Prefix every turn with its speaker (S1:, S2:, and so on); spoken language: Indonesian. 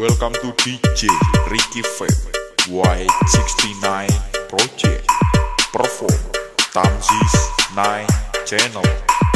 S1: Welcome to DJ Ricky Fame Y69 Project. Perform Tamzis 9 Channel.